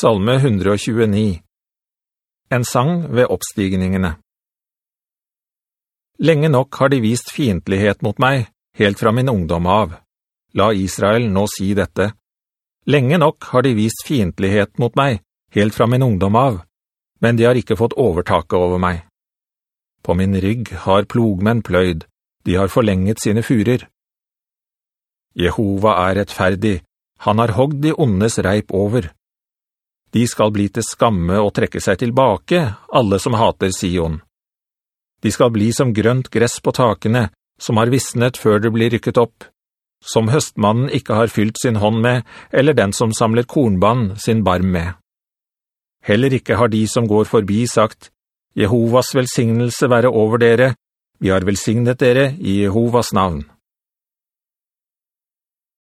Salme 129 En sang ved oppstigningene Lenge nok har de vist fientlighet mot meg, helt fra min ungdom av. La Israel nå si dette. Lenge nok har de vist fientlighet mot meg, helt fra min ungdom av, men de har ikke fått overtaket over meg. På min rygg har plogmenn pløyd, de har forlenget sine furer. Jehova er rettferdig, han har hogd de ondes reip over. De skal bli til skamme og trekke seg tilbake, alle som hater Sion. De skal bli som grønt gress på takene, som har visnet før det blir rykket opp, som høstmannen ikke har fylt sin hånd med, eller den som samler kornband sin barm med. Heller ikke har de som går forbi sagt, Jehovas velsignelse være over dere, vi har velsignet dere i Jehovas navn.